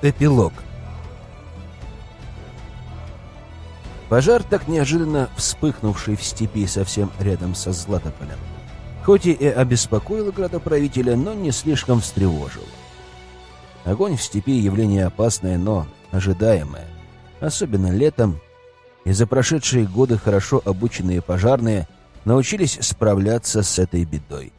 Эпилог Пожар, так неожиданно вспыхнувший в степи совсем рядом со Златополем, хоть и обеспокоил градоправителя, но не слишком встревожил. Огонь в степи — явление опасное, но ожидаемое, особенно летом, и за прошедшие годы хорошо обученные пожарные научились справляться с этой бедой.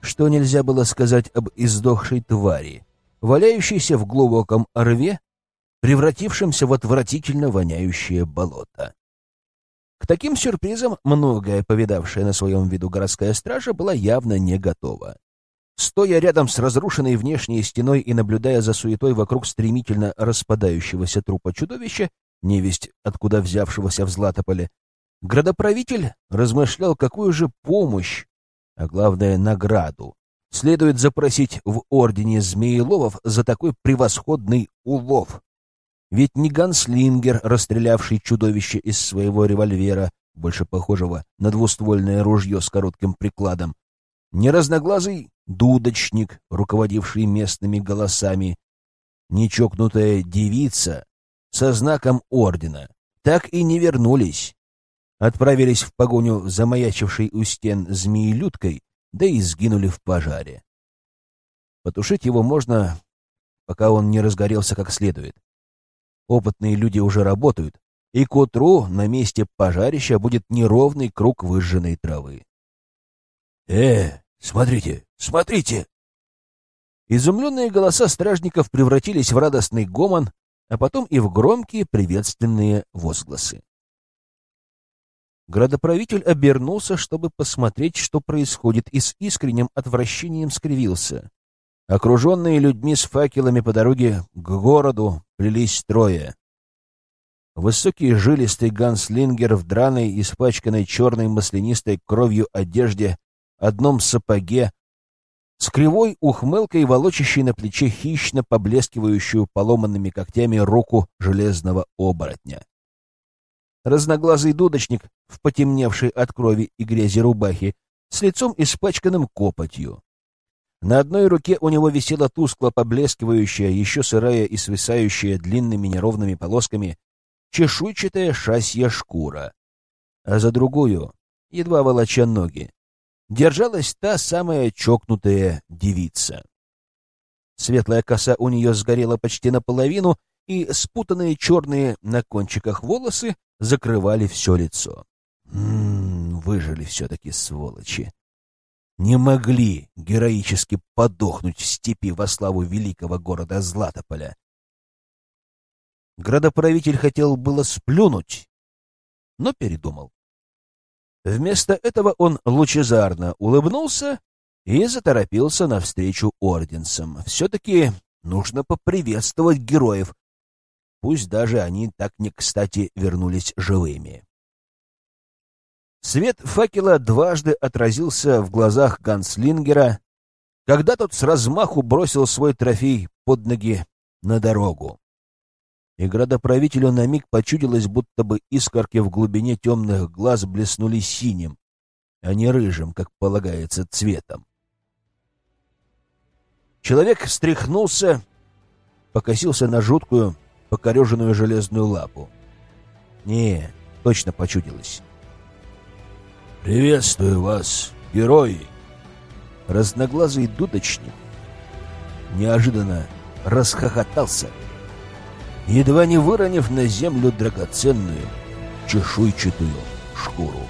Что нельзя было сказать об издохшей твари, валяющейся в глубоком рве превратившимся в отвратительно воняющее болото. К таким сюрпризам многое повидавшая на своем виду городская стража была явно не готова. Стоя рядом с разрушенной внешней стеной и наблюдая за суетой вокруг стремительно распадающегося трупа чудовища, невесть откуда взявшегося в Златополе, градоправитель размышлял, какую же помощь, а главное награду, следует запросить в ордене Змееловов за такой превосходный улов. Ведь не ганслингер, расстрелявший чудовище из своего револьвера, больше похожего на двуствольное ружье с коротким прикладом, не разноглазый дудочник, руководивший местными голосами, не чокнутая девица со знаком ордена, так и не вернулись. Отправились в погоню замаячившей у стен змеелюдкой, да и сгинули в пожаре. Потушить его можно, пока он не разгорелся как следует. Опытные люди уже работают, и к утру на месте пожарища будет неровный круг выжженной травы. «Э, смотрите, смотрите!» Изумленные голоса стражников превратились в радостный гомон, а потом и в громкие приветственные возгласы. Градоправитель обернулся, чтобы посмотреть, что происходит, и с искренним отвращением скривился. Окруженные людьми с факелами по дороге к городу плелись трое. Высокий жилистый ганслингер в драной, испачканной черной маслянистой кровью одежде, одном сапоге, с кривой ухмылкой, волочащей на плече хищно поблескивающую поломанными когтями руку железного оборотня. Разноглазый дудочник в потемневшей от крови и грязи рубахе, с лицом испачканным копотью. На одной руке у него висела тускло поблескивающая, еще сырая и свисающая длинными неровными полосками, чешуйчатая шасья шкура, а за другую, едва волоча ноги, держалась та самая чокнутая девица. Светлая коса у нее сгорела почти наполовину, и спутанные черные на кончиках волосы закрывали все лицо. М м-м, -м, выжили все-таки сволочи не могли героически подохнуть в степи во славу великого города Златополя. Градоправитель хотел было сплюнуть, но передумал. Вместо этого он лучезарно улыбнулся и заторопился навстречу орденцам. Все-таки нужно поприветствовать героев, пусть даже они так не кстати вернулись живыми. Свет факела дважды отразился в глазах ганслингера, когда тот с размаху бросил свой трофей под ноги на дорогу. И градоправителю на миг почудилось, будто бы искорки в глубине темных глаз блеснули синим, а не рыжим, как полагается, цветом. Человек встряхнулся, покосился на жуткую, покореженную железную лапу. Не, точно почудилось. «Приветствую вас, герои!» Разноглазый дудочник неожиданно расхохотался, едва не выронив на землю драгоценную чешуйчатую шкуру.